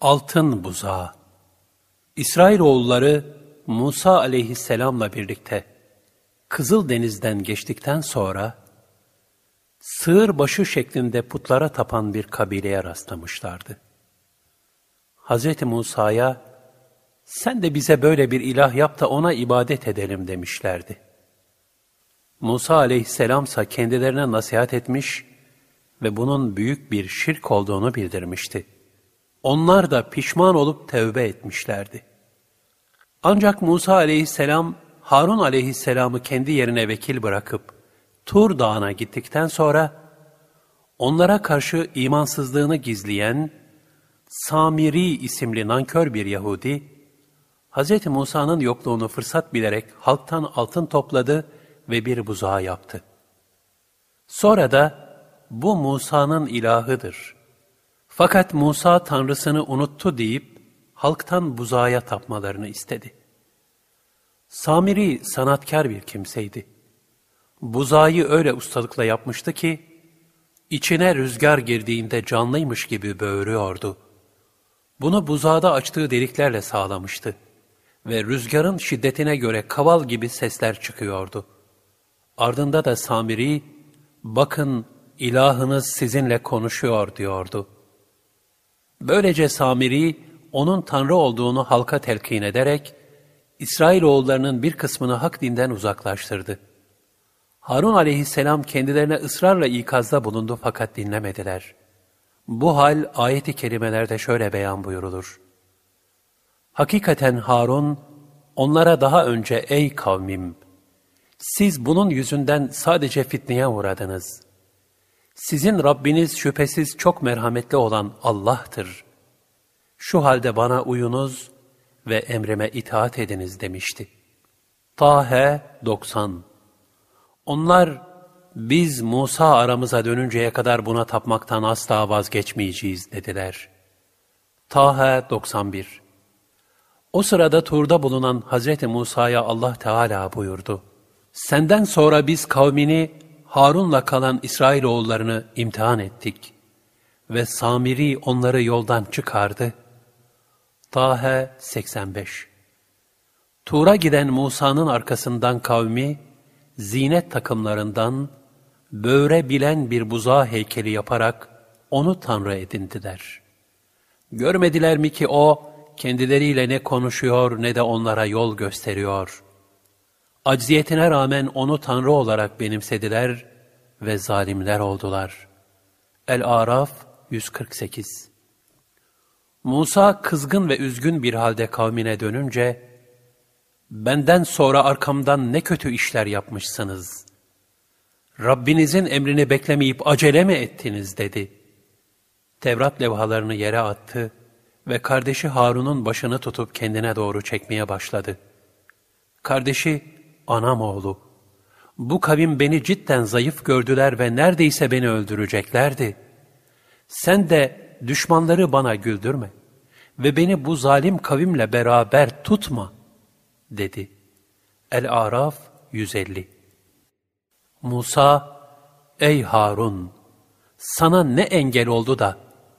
Altın Buzağı İsrailoğulları Musa aleyhisselamla birlikte Kızıldeniz'den geçtikten sonra sığır başı şeklinde putlara tapan bir kabileye rastlamışlardı. Hz. Musa'ya sen de bize böyle bir ilah yap da ona ibadet edelim demişlerdi. Musa aleyhisselamsa kendilerine nasihat etmiş ve bunun büyük bir şirk olduğunu bildirmişti. Onlar da pişman olup tevbe etmişlerdi. Ancak Musa aleyhisselam, Harun aleyhisselamı kendi yerine vekil bırakıp Tur dağına gittikten sonra onlara karşı imansızlığını gizleyen Samiri isimli nankör bir Yahudi, Hz. Musa'nın yokluğunu fırsat bilerek halktan altın topladı ve bir buzağı yaptı. Sonra da bu Musa'nın ilahıdır. Fakat Musa tanrısını unuttu deyip halktan buzağa tapmalarını istedi. Samiri sanatkar bir kimseydi. Buzağı öyle ustalıkla yapmıştı ki, içine rüzgar girdiğinde canlıymış gibi böğürüyordu. Bunu buzağda açtığı deliklerle sağlamıştı ve rüzgarın şiddetine göre kaval gibi sesler çıkıyordu. Ardında da Samiri, bakın ilahınız sizinle konuşuyor diyordu. Böylece Samiri, onun Tanrı olduğunu halka telkin ederek, İsrailoğullarının bir kısmını hak dinden uzaklaştırdı. Harun aleyhisselam kendilerine ısrarla ikazda bulundu fakat dinlemediler. Bu hal ayeti kerimelerde şöyle beyan buyurulur. Hakikaten Harun, onlara daha önce ey kavmim, siz bunun yüzünden sadece fitneye uğradınız. Sizin Rabbiniz şüphesiz çok merhametli olan Allah'tır. Şu halde bana uyunuz ve emrime itaat ediniz demişti. Tahe 90 Onlar, biz Musa aramıza dönünceye kadar buna tapmaktan asla vazgeçmeyeceğiz dediler. Tahe 91 O sırada Tur'da bulunan Hazreti Musa'ya Allah Teala buyurdu. Senden sonra biz kavmini Harun'la kalan İsrailoğullarını imtihan ettik ve Samiri onları yoldan çıkardı. Tahe 85 Tur'a giden Musa'nın arkasından kavmi, zinet takımlarından böğre bilen bir buzağı heykeli yaparak onu Tanrı edindiler. Görmediler mi ki o, kendileriyle ne konuşuyor ne de onlara yol gösteriyor. Acziyetine rağmen onu Tanrı olarak benimsediler ve zalimler oldular. El-Araf 148 Musa kızgın ve üzgün bir halde kavmine dönünce, benden sonra arkamdan ne kötü işler yapmışsınız. Rabbinizin emrini beklemeyip acele mi ettiniz dedi. Tevrat levhalarını yere attı ve kardeşi Harun'un başını tutup kendine doğru çekmeye başladı. Kardeşi, anam oğlu, bu kavim beni cidden zayıf gördüler ve neredeyse beni öldüreceklerdi. Sen de düşmanları bana güldürme ve beni bu zalim kavimle beraber tutma, dedi. El-Araf 150 Musa, ey Harun, sana ne engel oldu da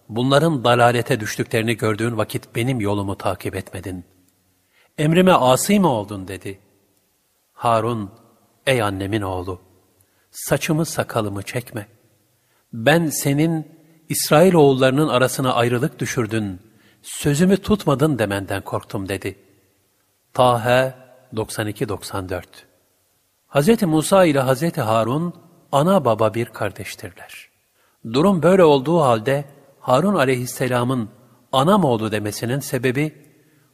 bunların dalalete düştüklerini gördüğün vakit benim yolumu takip etmedin. Emrime asi mi oldun dedi. Harun, ey annemin oğlu, saçımı sakalımı çekme. Ben senin İsrail oğullarının arasına ayrılık düşürdün, sözümü tutmadın demenden korktum dedi. Tahe 92-94 Hz. Musa ile Hz. Harun ana baba bir kardeştirler. Durum böyle olduğu halde Harun aleyhisselamın anam oğlu demesinin sebebi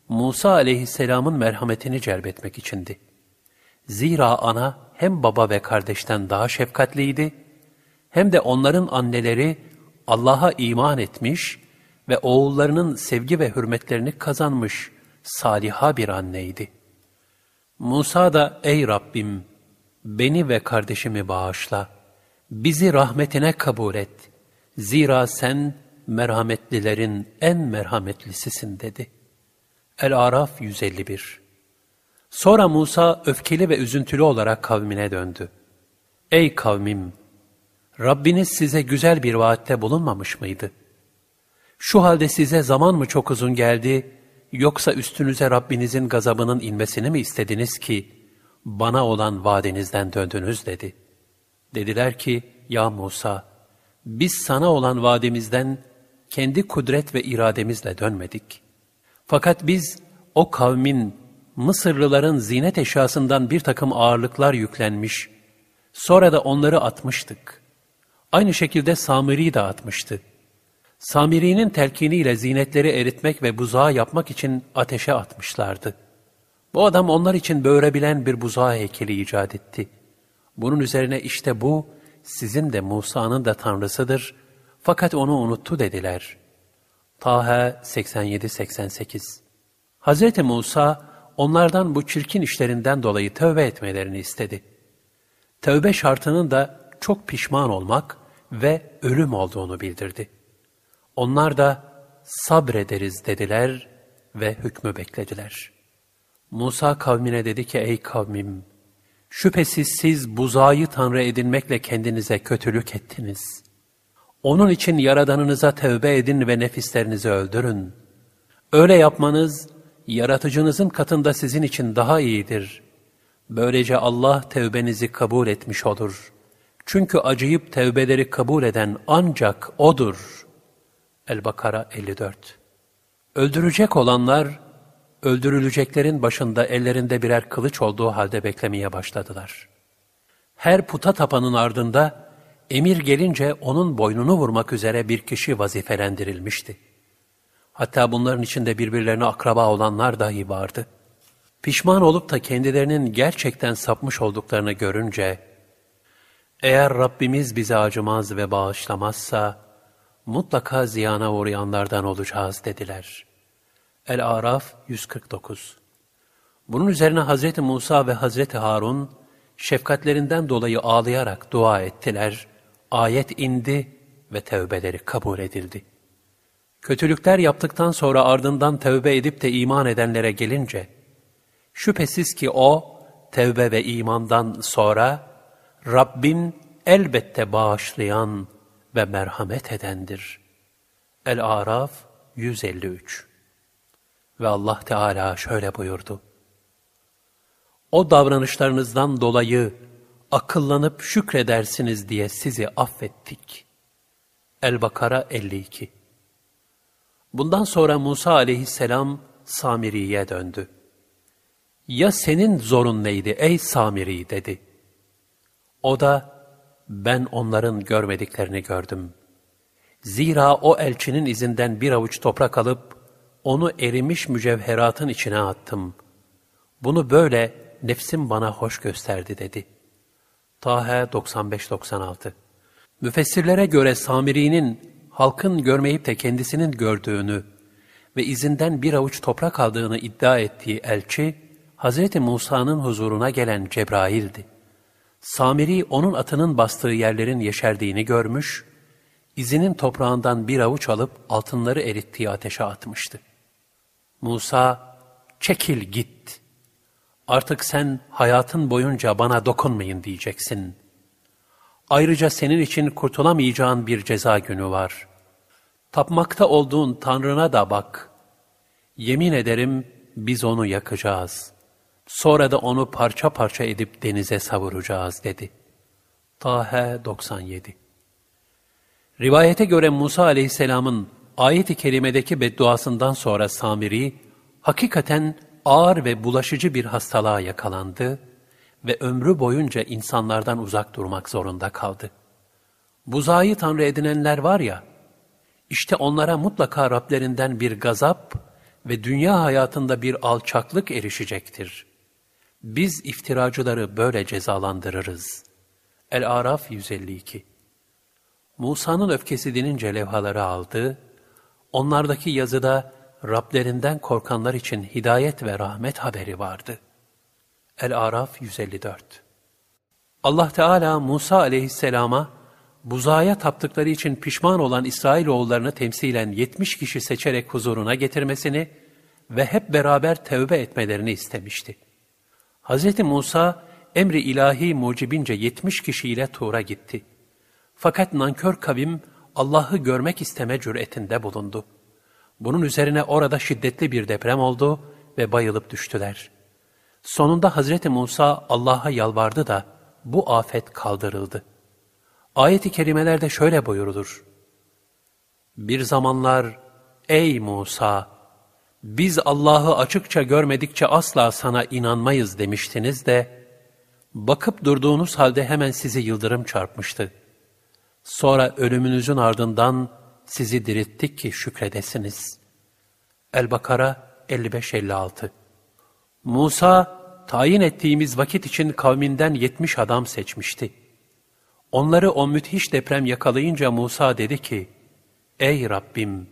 Musa aleyhisselamın merhametini celbetmek içindi. Zira ana hem baba ve kardeşten daha şefkatliydi, hem de onların anneleri Allah'a iman etmiş ve oğullarının sevgi ve hürmetlerini kazanmış saliha bir anneydi. Musa da ey Rabbim beni ve kardeşimi bağışla, bizi rahmetine kabul et. Zira sen merhametlilerin en merhametlisisin dedi. El-Araf 151 Sonra Musa öfkeli ve üzüntülü olarak kavmine döndü. Ey kavmim! Rabbiniz size güzel bir vaatte bulunmamış mıydı? Şu halde size zaman mı çok uzun geldi, yoksa üstünüze Rabbinizin gazabının inmesini mi istediniz ki, bana olan vaadinizden döndünüz dedi. Dediler ki, ya Musa, biz sana olan vaadimizden kendi kudret ve irademizle dönmedik. Fakat biz o kavmin, Mısırlıların zinet eşyasından bir takım ağırlıklar yüklenmiş, sonra da onları atmıştık. Aynı şekilde Samiri de atmıştı. Samiri'nin telkiniyle zinetleri eritmek ve buzağı yapmak için ateşe atmışlardı. Bu adam onlar için böğürebilen bir buzağı heykeli icat etti. Bunun üzerine işte bu, sizin de Musa'nın da tanrısıdır, fakat onu unuttu dediler. Taha 87-88 Hz. Musa, onlardan bu çirkin işlerinden dolayı tövbe etmelerini istedi. Tövbe şartının da çok pişman olmak ve ölüm olduğunu bildirdi. Onlar da sabrederiz dediler ve hükmü beklediler. Musa kavmine dedi ki ey kavmim, şüphesiz siz buzağı tanrı edinmekle kendinize kötülük ettiniz. Onun için yaradanınıza tövbe edin ve nefislerinizi öldürün. Öyle yapmanız, yaratıcınızın katında sizin için daha iyidir. Böylece Allah tevbenizi kabul etmiş olur. Çünkü acıyıp tevbeleri kabul eden ancak O'dur. El-Bakara 54 Öldürecek olanlar, öldürüleceklerin başında ellerinde birer kılıç olduğu halde beklemeye başladılar. Her puta tapanın ardında, emir gelince onun boynunu vurmak üzere bir kişi vazifelendirilmişti. Hatta bunların içinde birbirlerine akraba olanlar dahi vardı. Pişman olup da kendilerinin gerçekten sapmış olduklarını görünce, eğer Rabbimiz bize acımaz ve bağışlamazsa, mutlaka ziyana uğrayanlardan olacağız dediler. El-Araf 149 Bunun üzerine Hazreti Musa ve Hazreti Harun, şefkatlerinden dolayı ağlayarak dua ettiler, ayet indi ve tevbeleri kabul edildi. Kötülükler yaptıktan sonra ardından tevbe edip de iman edenlere gelince, şüphesiz ki o, tevbe ve imandan sonra, Rabbin elbette bağışlayan ve merhamet edendir. El-Araf 153 Ve Allah Teala şöyle buyurdu. O davranışlarınızdan dolayı akıllanıp şükredersiniz diye sizi affettik. El-Bakara 52 Bundan sonra Musa aleyhisselam Samiri'ye döndü. Ya senin zorun neydi ey Samiri dedi. O da ben onların görmediklerini gördüm. Zira o elçinin izinden bir avuç toprak alıp onu erimiş mücevheratın içine attım. Bunu böyle nefsim bana hoş gösterdi dedi. Tahe 95-96 Müfessirlere göre Samiri'nin halkın görmeyip de kendisinin gördüğünü ve izinden bir avuç toprak aldığını iddia ettiği elçi, Hz. Musa'nın huzuruna gelen Cebrail'di. Samiri onun atının bastığı yerlerin yeşerdiğini görmüş, izinin toprağından bir avuç alıp altınları erittiği ateşe atmıştı. Musa, çekil git. Artık sen hayatın boyunca bana dokunmayın diyeceksin. Ayrıca senin için kurtulamayacağın bir ceza günü var. Tapmakta olduğun Tanrına da bak. Yemin ederim biz onu yakacağız. Sonra da onu parça parça edip denize savuracağız dedi. Tahe 97 Rivayete göre Musa aleyhisselamın ayet-i kerimedeki bedduasından sonra Samiri, hakikaten ağır ve bulaşıcı bir hastalığa yakalandı ve ömrü boyunca insanlardan uzak durmak zorunda kaldı. Buzağı tanrı edinenler var ya, işte onlara mutlaka Rablerinden bir gazap ve dünya hayatında bir alçaklık erişecektir. Biz iftiracıları böyle cezalandırırız. El-Araf 152 Musa'nın öfkesi dinince levhaları aldı, onlardaki yazıda Rablerinden korkanlar için hidayet ve rahmet haberi vardı.'' El-Araf 154 Allah Teala Musa aleyhisselama buzaya taptıkları için pişman olan İsrailoğullarını temsilen 70 kişi seçerek huzuruna getirmesini ve hep beraber tevbe etmelerini istemişti. Hz. Musa emri ilahi mucibince 70 kişiyle Tur'a gitti. Fakat nankör kavim Allah'ı görmek isteme cüretinde bulundu. Bunun üzerine orada şiddetli bir deprem oldu ve bayılıp düştüler. Sonunda Hazreti Musa Allah'a yalvardı da bu afet kaldırıldı. Ayet-i kerimelerde şöyle buyurulur. Bir zamanlar ey Musa biz Allah'ı açıkça görmedikçe asla sana inanmayız demiştiniz de bakıp durduğunuz halde hemen sizi yıldırım çarpmıştı. Sonra ölümünüzün ardından sizi dirittik ki şükredesiniz. El-Bakara 55-56 Musa, tayin ettiğimiz vakit için kavminden yetmiş adam seçmişti. Onları o müthiş deprem yakalayınca Musa dedi ki, Ey Rabbim!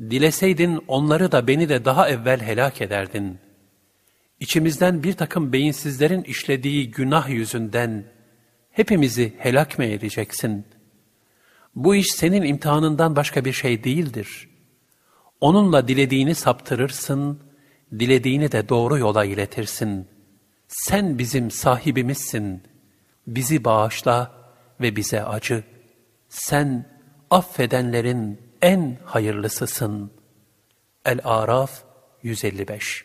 Dileseydin onları da beni de daha evvel helak ederdin. İçimizden bir takım beyinsizlerin işlediği günah yüzünden hepimizi helak mı edeceksin? Bu iş senin imtihanından başka bir şey değildir. Onunla dilediğini saptırırsın, dilediğini de doğru yola iletirsin. Sen bizim sahibimizsin. Bizi bağışla ve bize acı. Sen affedenlerin en hayırlısısın. El-Araf 155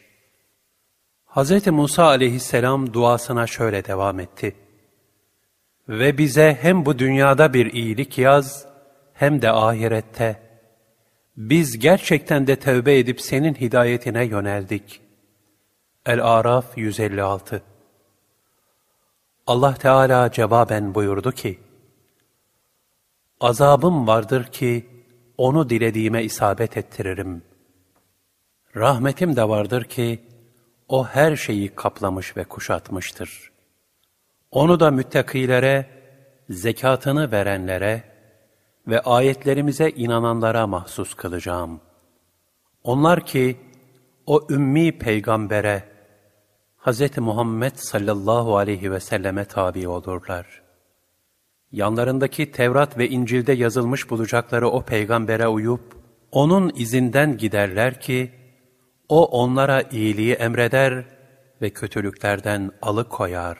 Hz. Musa aleyhisselam duasına şöyle devam etti. Ve bize hem bu dünyada bir iyilik yaz, hem de ahirette. Biz gerçekten de tövbe edip senin hidayetine yöneldik. El-Araf 156 Allah Teala cevaben buyurdu ki, Azabım vardır ki, onu dilediğime isabet ettiririm. Rahmetim de vardır ki, o her şeyi kaplamış ve kuşatmıştır. Onu da müttakilere, zekatını verenlere ve ayetlerimize inananlara mahsus kılacağım. Onlar ki, o ümmi peygambere, Hz. Muhammed sallallahu aleyhi ve selleme tabi olurlar. Yanlarındaki Tevrat ve İncil'de yazılmış bulacakları o peygambere uyup, onun izinden giderler ki, o onlara iyiliği emreder ve kötülüklerden alıkoyar.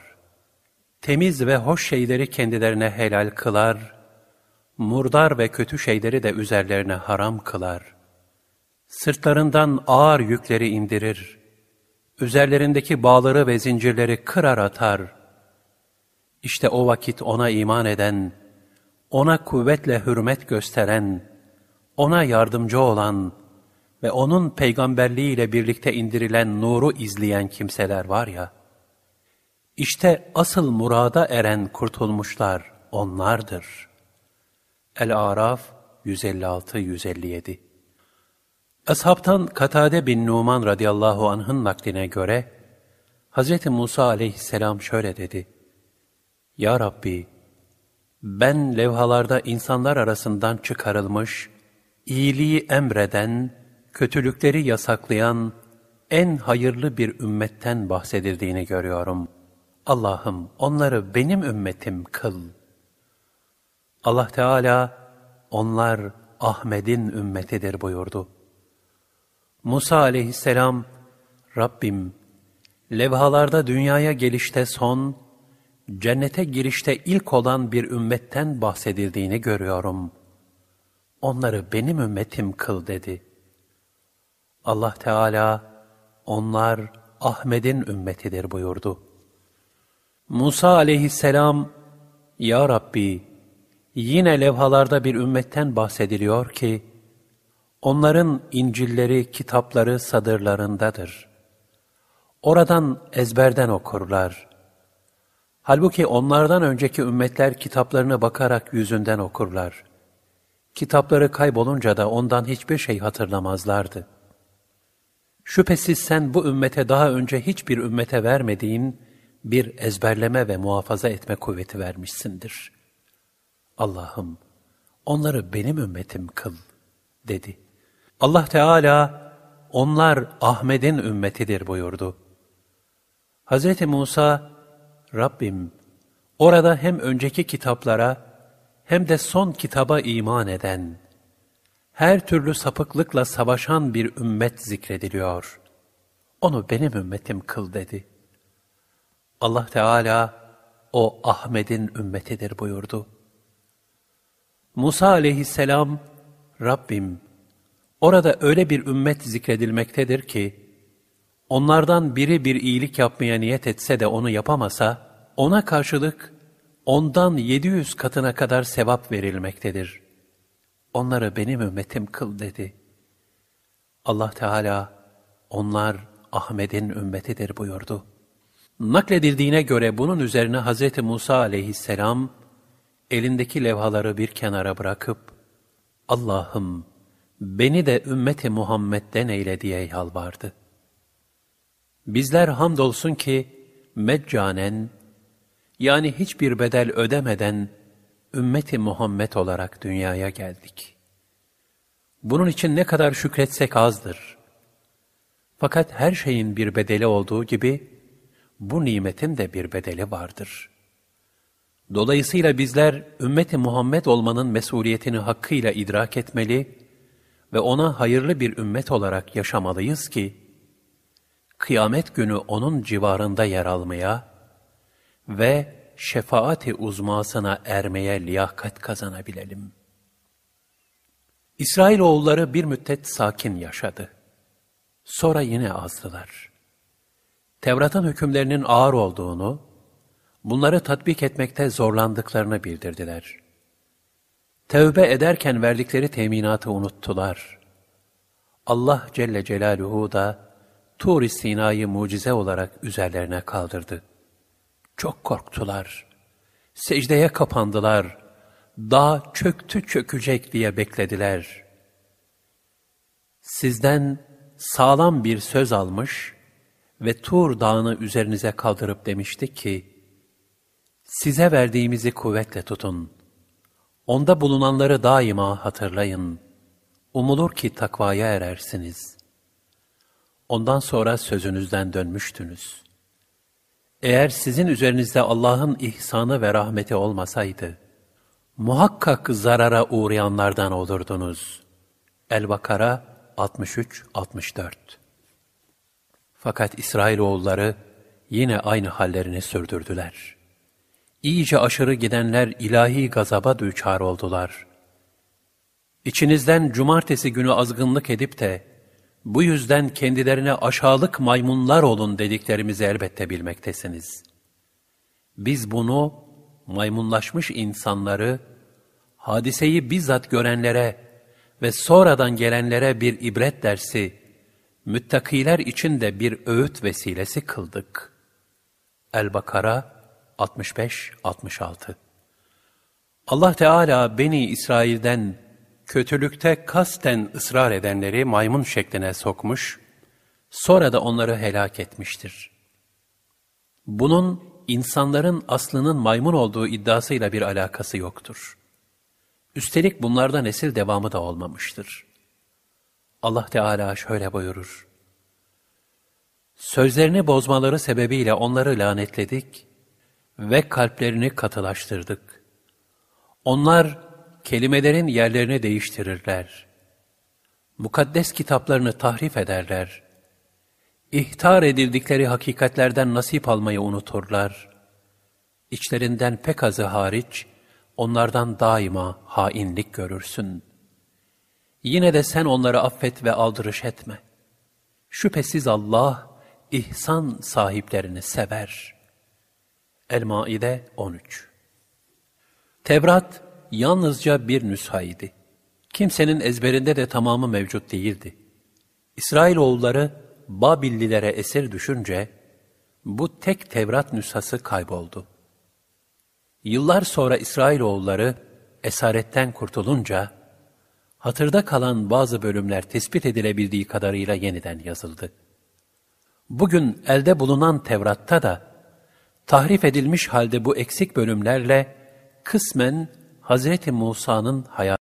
Temiz ve hoş şeyleri kendilerine helal kılar, murdar ve kötü şeyleri de üzerlerine haram kılar. Sırtlarından ağır yükleri indirir, üzerlerindeki bağları ve zincirleri kırar atar. İşte o vakit ona iman eden, ona kuvvetle hürmet gösteren, ona yardımcı olan, ve onun peygamberliğiyle birlikte indirilen nuru izleyen kimseler var ya, işte asıl murada eren kurtulmuşlar onlardır. El-Araf 156-157 Ashabtan Katade bin Numan radıyallahu anh'ın nakline göre, Hz. Musa aleyhisselam şöyle dedi, Ya Rabbi, ben levhalarda insanlar arasından çıkarılmış, iyiliği emreden, kötülükleri yasaklayan en hayırlı bir ümmetten bahsedildiğini görüyorum. Allah'ım onları benim ümmetim kıl. Allah Teala onlar Ahmet'in ümmetidir buyurdu. Musa aleyhisselam, Rabbim, levhalarda dünyaya gelişte son, cennete girişte ilk olan bir ümmetten bahsedildiğini görüyorum. Onları benim ümmetim kıl dedi.'' Allah Teala onlar Ahmet'in ümmetidir buyurdu. Musa aleyhisselam, Ya Rabbi, yine levhalarda bir ümmetten bahsediliyor ki, onların İncilleri, kitapları sadırlarındadır. Oradan ezberden okurlar. Halbuki onlardan önceki ümmetler kitaplarını bakarak yüzünden okurlar. Kitapları kaybolunca da ondan hiçbir şey hatırlamazlardı.'' Şüphesiz sen bu ümmete daha önce hiçbir ümmete vermediğin bir ezberleme ve muhafaza etme kuvveti vermişsindir. Allah'ım onları benim ümmetim kıl dedi. Allah Teala onlar Ahmet'in ümmetidir buyurdu. Hz. Musa, Rabbim orada hem önceki kitaplara hem de son kitaba iman eden, her türlü sapıklıkla savaşan bir ümmet zikrediliyor. Onu benim ümmetim kıl dedi. Allah Teala o Ahmet'in ümmetidir buyurdu. Musa aleyhisselam, Rabbim, Orada öyle bir ümmet zikredilmektedir ki, onlardan biri bir iyilik yapmaya niyet etse de onu yapamasa, ona karşılık ondan 700 katına kadar sevap verilmektedir. Onları benim ümmetim kıl dedi. Allah Teala, onlar Ahmet'in ümmetidir buyurdu. Nakledildiğine göre bunun üzerine Hz. Musa aleyhisselam, elindeki levhaları bir kenara bırakıp, Allah'ım beni de ümmeti Muhammed'den eyle diye yalvardı. Bizler hamdolsun ki meccanen, yani hiçbir bedel ödemeden ümmeti Muhammed olarak dünyaya geldik. Bunun için ne kadar şükretsek azdır. Fakat her şeyin bir bedeli olduğu gibi, bu nimetin de bir bedeli vardır. Dolayısıyla bizler ümmeti Muhammed olmanın mesuliyetini hakkıyla idrak etmeli ve ona hayırlı bir ümmet olarak yaşamalıyız ki, kıyamet günü onun civarında yer almaya ve şefaati uzmasına ermeye liyakat kazanabilelim. İsrailoğulları bir müddet sakin yaşadı. Sonra yine azdılar. Tevrat'ın hükümlerinin ağır olduğunu, bunları tatbik etmekte zorlandıklarını bildirdiler. Tevbe ederken verdikleri teminatı unuttular. Allah Celle Celaluhu da Tur-i Sina'yı mucize olarak üzerlerine kaldırdı. Çok korktular. Secdeye kapandılar. Dağ çöktü çökecek diye beklediler. Sizden sağlam bir söz almış ve Tur dağını üzerinize kaldırıp demiştik ki, size verdiğimizi kuvvetle tutun. Onda bulunanları daima hatırlayın. Umulur ki takvaya erersiniz. Ondan sonra sözünüzden dönmüştünüz. Eğer sizin üzerinizde Allah'ın ihsanı ve rahmeti olmasaydı, muhakkak zarara uğrayanlardan olurdunuz. El-Bakara 63-64 Fakat İsrailoğulları yine aynı hallerini sürdürdüler. İyice aşırı gidenler ilahi gazaba düçar oldular. İçinizden cumartesi günü azgınlık edip de, bu yüzden kendilerine aşağılık maymunlar olun dediklerimizi elbette bilmektesiniz. Biz bunu maymunlaşmış insanları, hadiseyi bizzat görenlere ve sonradan gelenlere bir ibret dersi, müttakiler için de bir öğüt vesilesi kıldık. El-Bakara 65-66 Allah Teala Beni İsrail'den kötülükte kasten ısrar edenleri maymun şekline sokmuş, sonra da onları helak etmiştir. Bunun insanların aslının maymun olduğu iddiasıyla bir alakası yoktur. Üstelik bunlarda nesil devamı da olmamıştır. Allah Teala şöyle buyurur. Sözlerini bozmaları sebebiyle onları lanetledik ve kalplerini katılaştırdık. Onlar kelimelerin yerlerini değiştirirler. Mukaddes kitaplarını tahrif ederler. İhtar edildikleri hakikatlerden nasip almayı unuturlar. İçlerinden pek azı hariç, onlardan daima hainlik görürsün. Yine de sen onları affet ve aldırış etme. Şüphesiz Allah, ihsan sahiplerini sever. El-Maide 13 Tevrat, yalnızca bir nüshaydı. Kimsenin ezberinde de tamamı mevcut değildi. İsrailoğulları Babillilere esir düşünce bu tek Tevrat nüshası kayboldu. Yıllar sonra İsrailoğulları esaretten kurtulunca hatırda kalan bazı bölümler tespit edilebildiği kadarıyla yeniden yazıldı. Bugün elde bulunan Tevrat'ta da tahrif edilmiş halde bu eksik bölümlerle kısmen Hz. Musa'nın hayatı